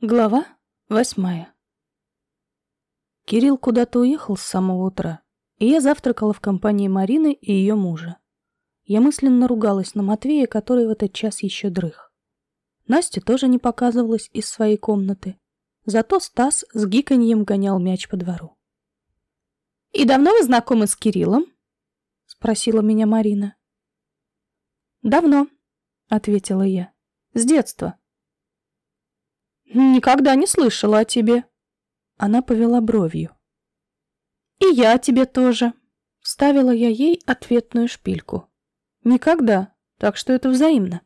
Глава восьмая Кирилл куда-то уехал с самого утра, и я завтракала в компании Марины и ее мужа. Я мысленно ругалась на Матвея, который в этот час еще дрых. Настя тоже не показывалась из своей комнаты, зато Стас с гиканьем гонял мяч по двору. «И давно вы знакомы с Кириллом?» — спросила меня Марина. «Давно», — ответила я. «С детства». «Никогда не слышала о тебе». Она повела бровью. «И я тебе тоже». Вставила я ей ответную шпильку. «Никогда, так что это взаимно».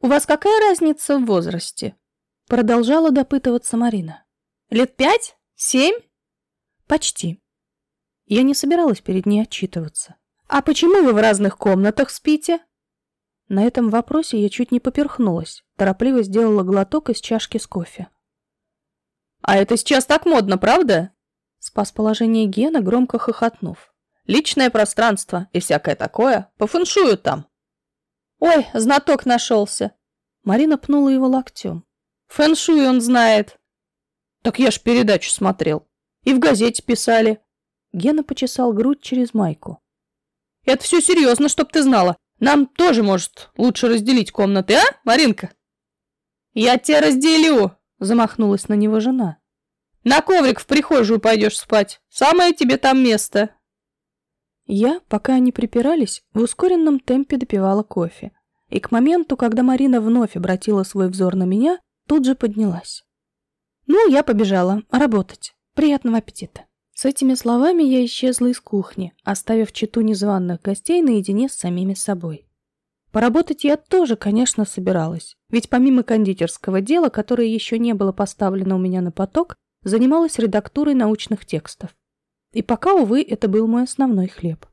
«У вас какая разница в возрасте?» Продолжала допытываться Марина. «Лет пять? Семь?» «Почти». Я не собиралась перед ней отчитываться. «А почему вы в разных комнатах спите?» На этом вопросе я чуть не поперхнулась, торопливо сделала глоток из чашки с кофе. «А это сейчас так модно, правда?» Спас положение Гена, громко хохотнув. «Личное пространство и всякое такое. Пофэншую там». «Ой, знаток нашелся!» Марина пнула его локтем. «Фэншуй он знает!» «Так я ж передачу смотрел. И в газете писали». Гена почесал грудь через майку. «Это все серьезно, чтоб ты знала. Нам тоже, может, лучше разделить комнаты, а, Маринка? Я тебя разделю, замахнулась на него жена. На коврик в прихожую пойдешь спать. Самое тебе там место. Я, пока они припирались, в ускоренном темпе допивала кофе. И к моменту, когда Марина вновь обратила свой взор на меня, тут же поднялась. Ну, я побежала работать. Приятного аппетита. С этими словами я исчезла из кухни, оставив читу незваных гостей наедине с самими собой. Поработать я тоже, конечно, собиралась, ведь помимо кондитерского дела, которое еще не было поставлено у меня на поток, занималась редактурой научных текстов. И пока, увы, это был мой основной хлеб.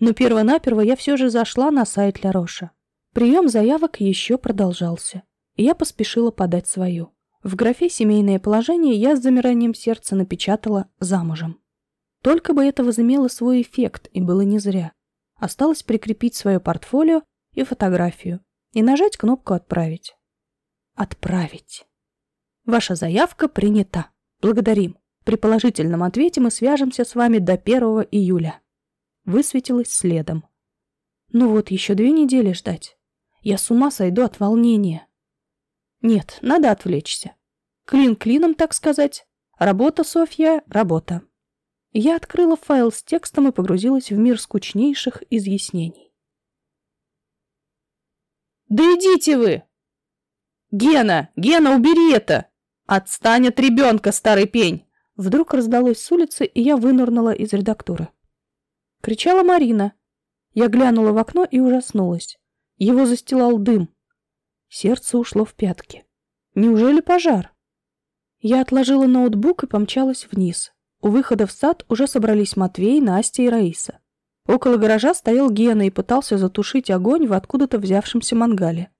Но перво-наперво я все же зашла на сайт Ля Роша. Прием заявок еще продолжался, и я поспешила подать свою. В графе «Семейное положение» я с замиранием сердца напечатала «замужем». Только бы это возымело свой эффект, и было не зря. Осталось прикрепить свое портфолио и фотографию и нажать кнопку «Отправить». Отправить. Ваша заявка принята. Благодарим. При положительном ответе мы свяжемся с вами до 1 июля. Высветилось следом. Ну вот, еще две недели ждать. Я с ума сойду от волнения. Нет, надо отвлечься. Клин клином, так сказать. Работа, Софья, работа. Я открыла файл с текстом и погрузилась в мир скучнейших изъяснений. «Да идите вы!» «Гена! Гена, убери это! Отстань от ребенка, старый пень!» Вдруг раздалось с улицы, и я вынырнула из редактуры. Кричала Марина. Я глянула в окно и ужаснулась. Его застилал дым. Сердце ушло в пятки. Неужели пожар? Я отложила ноутбук и помчалась вниз. У выхода в сад уже собрались Матвей, Настя и Раиса. Около гаража стоял Гена и пытался затушить огонь в откуда-то взявшемся мангале.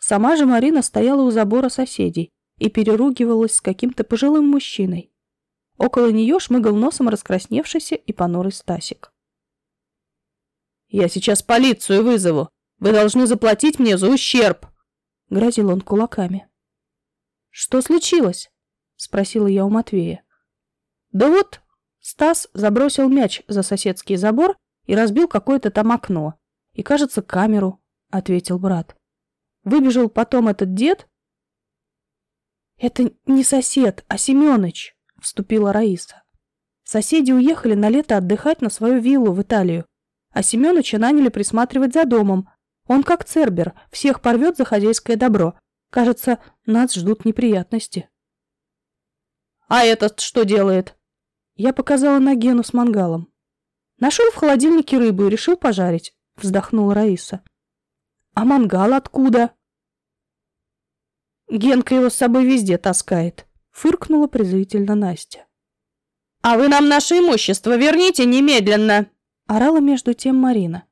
Сама же Марина стояла у забора соседей и переругивалась с каким-то пожилым мужчиной. Около нее шмыгал носом раскрасневшийся и понурый Стасик. «Я сейчас полицию вызову. Вы должны заплатить мне за ущерб!» — грозил он кулаками. «Что случилось?» — спросила я у Матвея. «Да вот...» Стас забросил мяч за соседский забор и разбил какое-то там окно. И, кажется, камеру, — ответил брат. Выбежал потом этот дед. «Это не сосед, а Семёныч», — вступила Раиса. Соседи уехали на лето отдыхать на свою виллу в Италию, а Семёныча наняли присматривать за домом, он как Цербер, всех порвет за хозяйское добро. Кажется, нас ждут неприятности. «А этот что делает?» Я показала на Гену с мангалом. «Нашел в холодильнике рыбу и решил пожарить», — вздохнула Раиса. «А мангал откуда?» «Генка его с собой везде таскает», — фыркнула презрительно Настя. «А вы нам наше имущество верните немедленно!» — орала между тем Марина.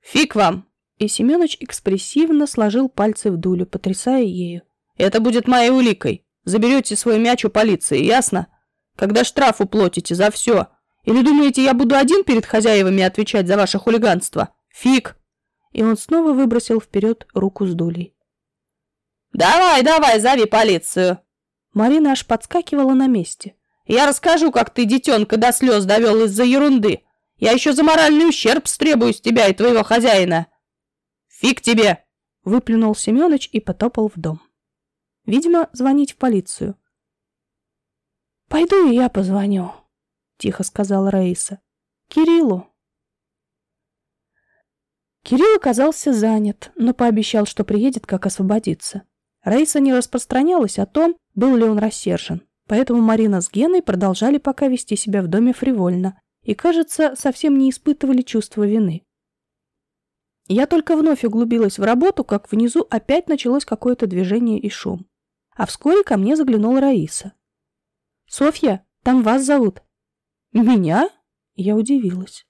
«Фиг вам! И Семёныч экспрессивно сложил пальцы в дулю, потрясая ею. «Это будет моей уликой. Заберете свой мяч у полиции, ясно? Когда штраф уплатите за все. Или думаете, я буду один перед хозяевами отвечать за ваше хулиганство? Фиг!» И он снова выбросил вперед руку с дулей. «Давай, давай, зови полицию!» Марина аж подскакивала на месте. «Я расскажу, как ты детенка до слез довел из-за ерунды. Я еще за моральный ущерб стребую с тебя и твоего хозяина!» «Фиг тебе!» — выплюнул Семенович и потопал в дом. Видимо, звонить в полицию. «Пойду и я позвоню», — тихо сказала Раиса. «Кириллу». Кирилл оказался занят, но пообещал, что приедет, как освободиться. Раиса не распространялась о том, был ли он рассержен, поэтому Марина с Геной продолжали пока вести себя в доме фривольно и, кажется, совсем не испытывали чувства вины. Я только вновь углубилась в работу, как внизу опять началось какое-то движение и шум. А вскоре ко мне заглянула Раиса. «Софья, там вас зовут». «Меня?» Я удивилась.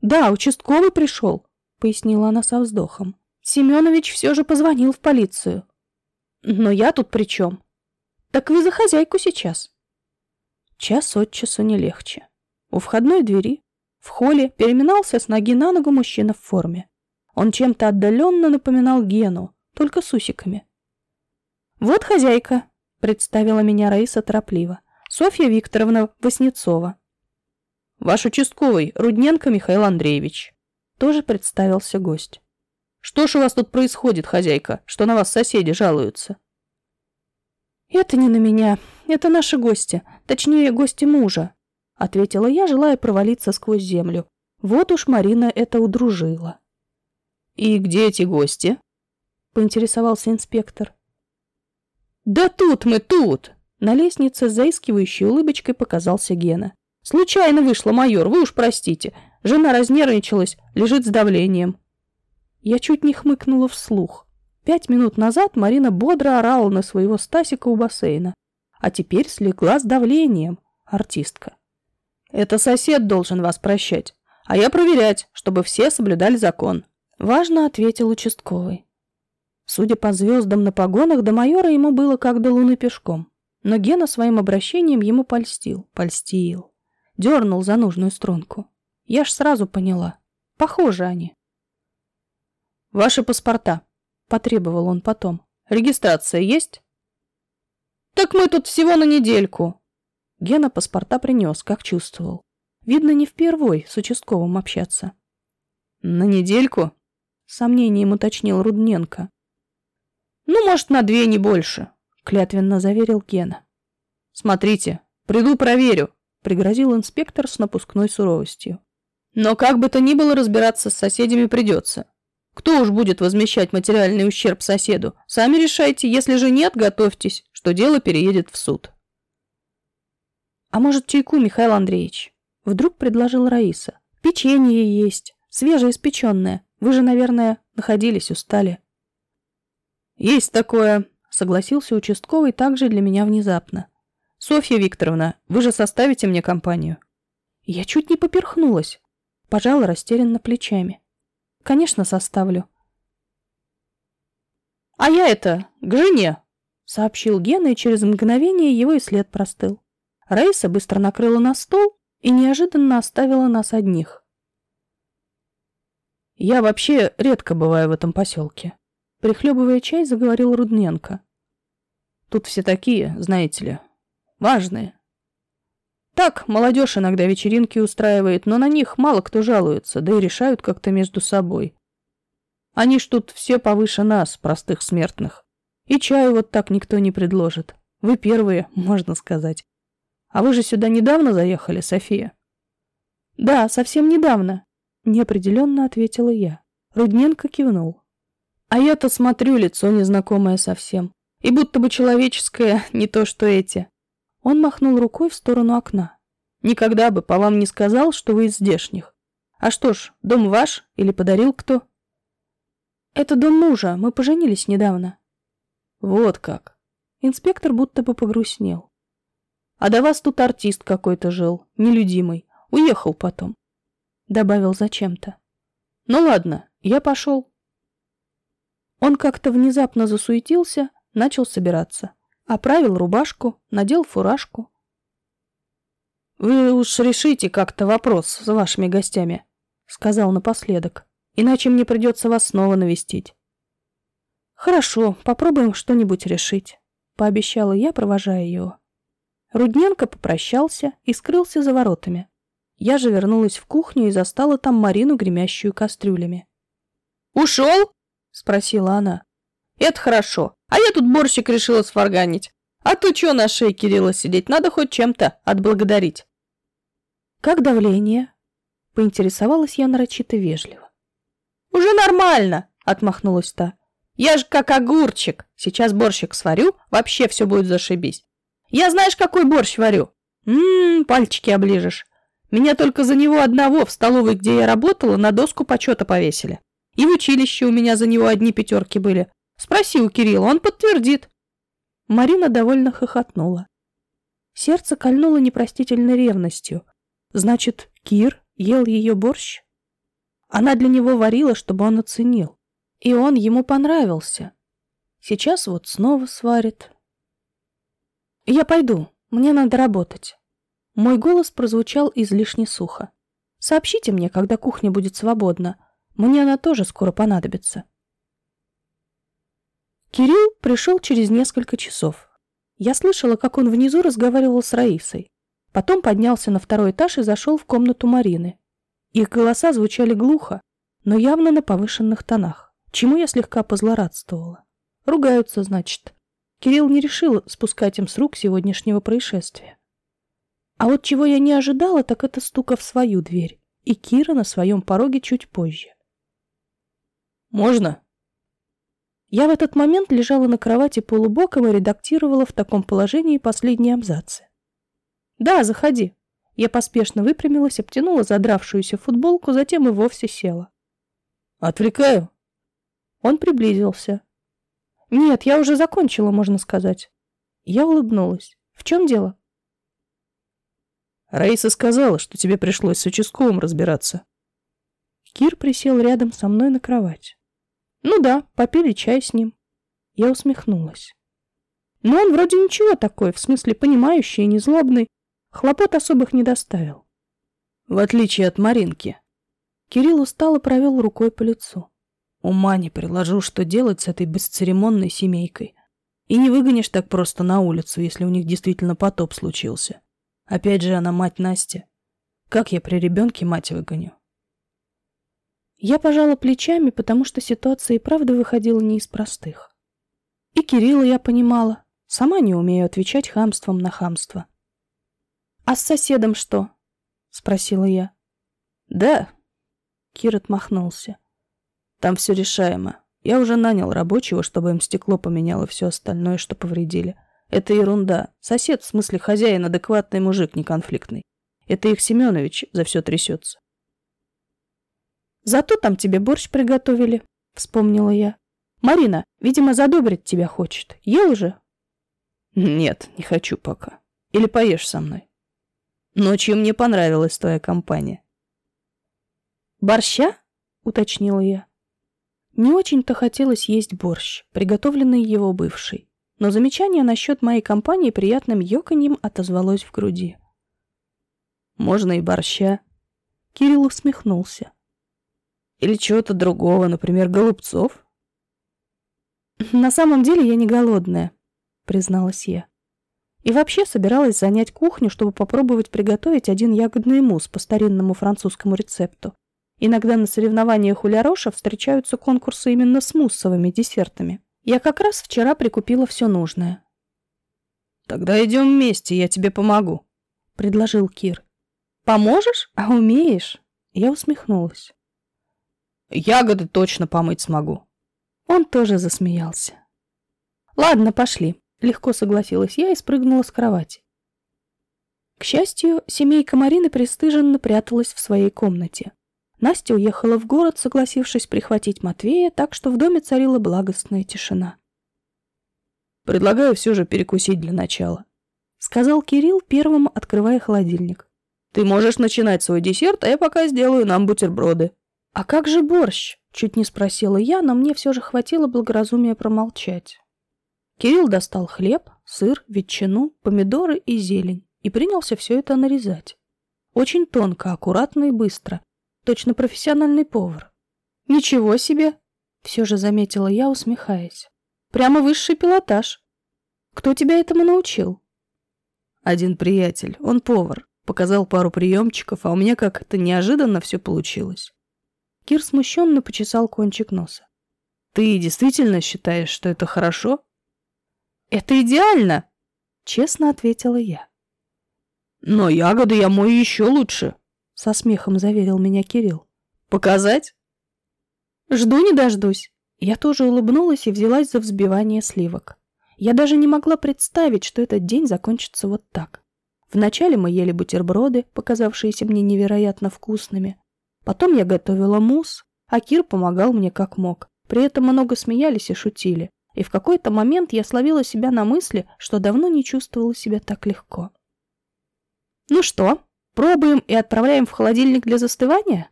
«Да, участковый пришел», — пояснила она со вздохом. «Семенович все же позвонил в полицию». «Но я тут при чем?» «Так вы за хозяйку сейчас». Час от часу не легче. У входной двери, в холле, переминался с ноги на ногу мужчина в форме. Он чем-то отдаленно напоминал Гену, только с усиками. «Вот хозяйка», — представила меня Раиса торопливо. «Софья Викторовна Васнецова». «Ваш участковый, Рудненко Михаил Андреевич», — тоже представился гость. «Что ж у вас тут происходит, хозяйка, что на вас соседи жалуются?» «Это не на меня, это наши гости, точнее, гости мужа», — ответила я, желая провалиться сквозь землю. Вот уж Марина это удружила. «И где эти гости?» — поинтересовался инспектор. «Да тут мы, тут!» На лестнице с заискивающей улыбочкой показался Гена. «Случайно вышла, майор, вы уж простите. Жена разнервничалась, лежит с давлением». Я чуть не хмыкнула вслух. Пять минут назад Марина бодро орала на своего Стасика у бассейна, а теперь слегла с давлением. Артистка. «Это сосед должен вас прощать, а я проверять, чтобы все соблюдали закон», — важно ответил участковый. Судя по звездам на погонах, до майора ему было как до луны пешком. Но Гена своим обращением ему польстил, польстил. Дернул за нужную струнку. Я ж сразу поняла. Похожи они. «Ваши паспорта», — потребовал он потом. «Регистрация есть?» «Так мы тут всего на недельку». Гена паспорта принес, как чувствовал. Видно, не впервой с участковым общаться. «На недельку?» — сомнением уточнил Рудненко. «Ну, может, на две, не больше», — клятвенно заверил Гена. «Смотрите, приду проверю», — пригрозил инспектор с напускной суровостью. «Но как бы то ни было, разбираться с соседями придется. Кто уж будет возмещать материальный ущерб соседу? Сами решайте, если же нет, готовьтесь, что дело переедет в суд». «А может, чайку, Михаил Андреевич?» — вдруг предложил Раиса. «Печенье есть, свежеиспеченное. Вы же, наверное, находились, устали». «Есть такое», — согласился участковый также для меня внезапно. «Софья Викторовна, вы же составите мне компанию?» Я чуть не поперхнулась, пожала растерянно плечами. «Конечно, составлю». «А я это, к жене», — сообщил Гена, и через мгновение его и след простыл. Раиса быстро накрыла на стол и неожиданно оставила нас одних. «Я вообще редко бываю в этом поселке», Прихлебывая чай, заговорил Рудненко. Тут все такие, знаете ли, важные. Так, молодежь иногда вечеринки устраивает, но на них мало кто жалуется, да и решают как-то между собой. Они ж тут все повыше нас, простых смертных. И чаю вот так никто не предложит. Вы первые, можно сказать. А вы же сюда недавно заехали, София? Да, совсем недавно, неопределенно ответила я. Рудненко кивнул. А я-то смотрю, лицо незнакомое совсем. И будто бы человеческое, не то что эти. Он махнул рукой в сторону окна. Никогда бы по вам не сказал, что вы из здешних. А что ж, дом ваш или подарил кто? Это дом мужа, мы поженились недавно. Вот как. Инспектор будто бы погрустнел. А до вас тут артист какой-то жил, нелюдимый. Уехал потом. Добавил зачем-то. Ну ладно, я пошел. Он как-то внезапно засуетился, начал собираться. Оправил рубашку, надел фуражку. «Вы уж решите как-то вопрос с вашими гостями», — сказал напоследок. «Иначе мне придется вас снова навестить». «Хорошо, попробуем что-нибудь решить». — пообещала я, провожая его. Рудненко попрощался и скрылся за воротами. Я же вернулась в кухню и застала там Марину, гремящую кастрюлями. «Ушел?» — спросила она. «Это хорошо. А я тут борщик решила сварганить. А то чё на шее Кирилла сидеть? Надо хоть чем-то отблагодарить». «Как давление?» — поинтересовалась я нарочито вежливо. «Уже нормально!» — отмахнулась та. «Я ж как огурчик. Сейчас борщик сварю, вообще все будет зашибись. Я знаешь, какой борщ варю? Ммм, пальчики оближешь. Меня только за него одного в столовой, где я работала, на доску почета повесили. И в училище у меня за него одни пятерки были. Спроси у Кирилла, он подтвердит. Марина довольно хохотнула. Сердце кольнуло непростительной ревностью. Значит, Кир ел ее борщ? Она для него варила, чтобы он оценил. И он ему понравился. Сейчас вот снова сварит. «Я пойду. Мне надо работать». Мой голос прозвучал излишне сухо. «Сообщите мне, когда кухня будет свободна. Мне она тоже скоро понадобится». Кирилл пришел через несколько часов. Я слышала, как он внизу разговаривал с Раисой. Потом поднялся на второй этаж и зашел в комнату Марины. Их голоса звучали глухо, но явно на повышенных тонах, чему я слегка позлорадствовала. Ругаются, значит. Кирилл не решил спускать им с рук сегодняшнего происшествия. А вот чего я не ожидала, так это стука в свою дверь, и Кира на своем пороге чуть позже. «Можно?» Я в этот момент лежала на кровати полубоком и редактировала в таком положении последние абзацы. «Да, заходи». Я поспешно выпрямилась, обтянула задравшуюся футболку, затем и вовсе села. «Отвлекаю?» Он приблизился. «Нет, я уже закончила, можно сказать». Я улыбнулась. «В чем дело?» Раиса сказала, что тебе пришлось с участковым разбираться. Кир присел рядом со мной на кровать. Ну да, попили чай с ним. Я усмехнулась. Но он вроде ничего такой, в смысле понимающий и незлобный. Хлопот особых не доставил. В отличие от Маринки. Кирилл устало провел рукой по лицу. Ума не приложу, что делать с этой бесцеремонной семейкой. И не выгонишь так просто на улицу, если у них действительно потоп случился. Опять же она мать Настя. Как я при ребенке мать выгоню? Я пожала плечами, потому что ситуация и правда выходила не из простых. И Кирилла я понимала. Сама не умею отвечать хамством на хамство. «А с соседом что?» — спросила я. «Да». Кир отмахнулся. «Там все решаемо. Я уже нанял рабочего, чтобы им стекло поменяло все остальное, что повредили. Это ерунда. Сосед, в смысле хозяин, адекватный мужик, не конфликтный. Это их Семенович за все трясется. Зато там тебе борщ приготовили, вспомнила я. Марина, видимо, задобрить тебя хочет. Ел уже? Нет, не хочу пока. Или поешь со мной. Ночью мне понравилась твоя компания. Борща? Уточнила я. Не очень-то хотелось есть борщ, приготовленный его бывшей, но замечание насчет моей компании приятным ёканьем отозвалось в груди. «Можно и борща». Кирилл усмехнулся. Или чего-то другого, например, голубцов? На самом деле я не голодная, призналась я. И вообще собиралась занять кухню, чтобы попробовать приготовить один ягодный мусс по старинному французскому рецепту. Иногда на соревнованиях у Ляроша встречаются конкурсы именно с муссовыми десертами. Я как раз вчера прикупила все нужное. «Тогда идем вместе, я тебе помогу», — предложил Кир. «Поможешь? А умеешь?» Я усмехнулась. Ягоды точно помыть смогу. Он тоже засмеялся. Ладно, пошли. Легко согласилась я и спрыгнула с кровати. К счастью, семейка Марины пристыженно пряталась в своей комнате. Настя уехала в город, согласившись прихватить Матвея, так что в доме царила благостная тишина. «Предлагаю все же перекусить для начала», — сказал Кирилл, первым открывая холодильник. «Ты можешь начинать свой десерт, а я пока сделаю нам бутерброды». «А как же борщ?» — чуть не спросила я, но мне все же хватило благоразумия промолчать. Кирилл достал хлеб, сыр, ветчину, помидоры и зелень и принялся все это нарезать. Очень тонко, аккуратно и быстро. Точно профессиональный повар. «Ничего себе!» — все же заметила я, усмехаясь. «Прямо высший пилотаж!» Кто тебя этому научил? Один приятель, он повар. Показал пару приемчиков, а у меня как-то неожиданно все получилось. Кир смущенно почесал кончик носа. Ты действительно считаешь, что это хорошо? Это идеально, честно ответила я. Но ягоды я мою еще лучше, со смехом заверил меня Кирилл. Показать? Жду не дождусь. Я тоже улыбнулась и взялась за взбивание сливок. Я даже не могла представить, что этот день закончится вот так. Вначале мы ели бутерброды, показавшиеся мне невероятно вкусными. Потом я готовила мусс, а Кир помогал мне как мог. При этом много смеялись и шутили. И в какой-то момент я словила себя на мысли, что давно не чувствовала себя так легко. «Ну что, пробуем и отправляем в холодильник для застывания?»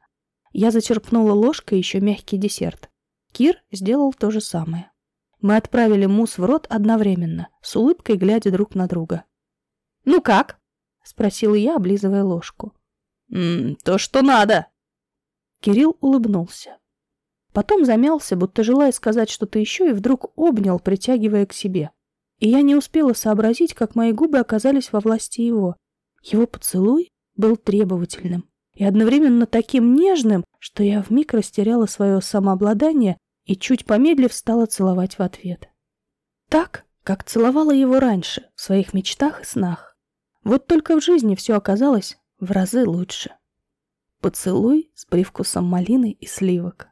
Я зачерпнула ложкой еще мягкий десерт. Кир сделал то же самое. Мы отправили мусс в рот одновременно, с улыбкой глядя друг на друга. «Ну как?» — спросила я, облизывая ложку. «М -м, «То, что надо!» Кирилл улыбнулся. Потом замялся, будто желая сказать что-то еще, и вдруг обнял, притягивая к себе. И я не успела сообразить, как мои губы оказались во власти его. Его поцелуй был требовательным и одновременно таким нежным, что я вмиг растеряла свое самообладание и, чуть помедлив, стала целовать в ответ. Так, как целовала его раньше, в своих мечтах и снах. Вот только в жизни все оказалось в разы лучше. Поцелуй с привкусом малины и сливок.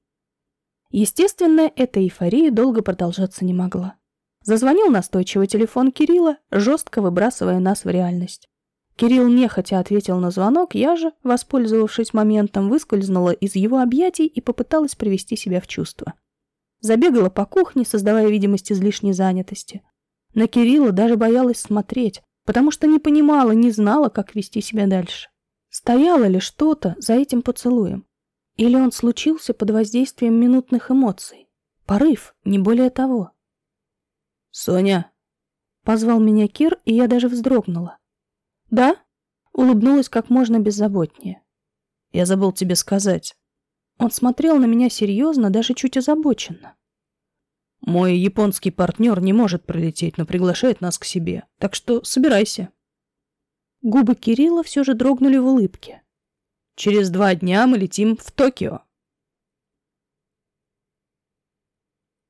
Естественно, эта эйфория долго продолжаться не могла. Зазвонил настойчивый телефон Кирилла, жестко выбрасывая нас в реальность. Кирилл нехотя ответил на звонок, я же, воспользовавшись моментом, выскользнула из его объятий и попыталась привести себя в чувство. Забегала по кухне, создавая видимость излишней занятости. На Кирилла даже боялась смотреть, потому что не понимала, не знала, как вести себя дальше. Стояло ли что-то за этим поцелуем? Или он случился под воздействием минутных эмоций? Порыв, не более того. «Соня!» Позвал меня Кир, и я даже вздрогнула. «Да?» Улыбнулась как можно беззаботнее. «Я забыл тебе сказать». Он смотрел на меня серьезно, даже чуть озабоченно. «Мой японский партнер не может прилететь, но приглашает нас к себе, так что собирайся». Губы Кирилла все же дрогнули в улыбке. Через два дня мы летим в Токио.